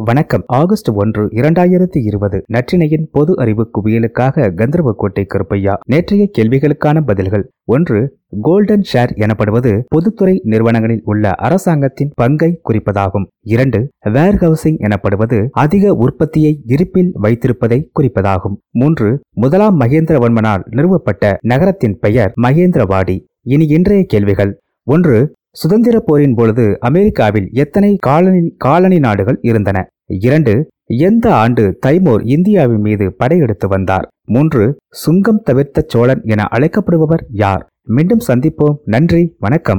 வணக்கம். ஆகஸ்ட் ஒன்று இரண்டாயிரத்தி இருபது. நற்றினையின் பொது அறிவு குவியலுக்காக கந்தர்வக்கோட்டை கருப்பையா. நேற்றைய கேள்விகளுக்கான பதில்கள். ஒன்று கோல்டன் ஷேர் எனப்படுவது பொதுத்துறை நிறுவனங்களில் உள்ள அரசாங்கத்தின் பங்கை குறிப்பதாகும். இரண்டு வேர் ஹவுசிங் எனப்படுவது அதிக உற்பத்தியை இருப்பில் வைத்திருப்பதை குறிப்பதாகும். மூன்று முதலாம் மகேந்திரவன்மனால் நிறுவப்பட்ட நகரத்தின் பெயர் மகேந்திரவாடி. இனி இன்றைய கேள்விகள். ஒன்று சுதந்திர போரின் பொழுது அமெரிக்காவில் எத்தனை காலனி காலனி நாடுகள் இருந்தன? இரண்டு எந்த ஆண்டு தைமூர் இந்தியாவின் மீது படையெடுத்து வந்தார்? மூன்று சுங்கம் தவிர்த்த சோழன் என அழைக்கப்படுபவர் யார்? மீண்டும் சந்திப்போம். நன்றி வணக்கம்.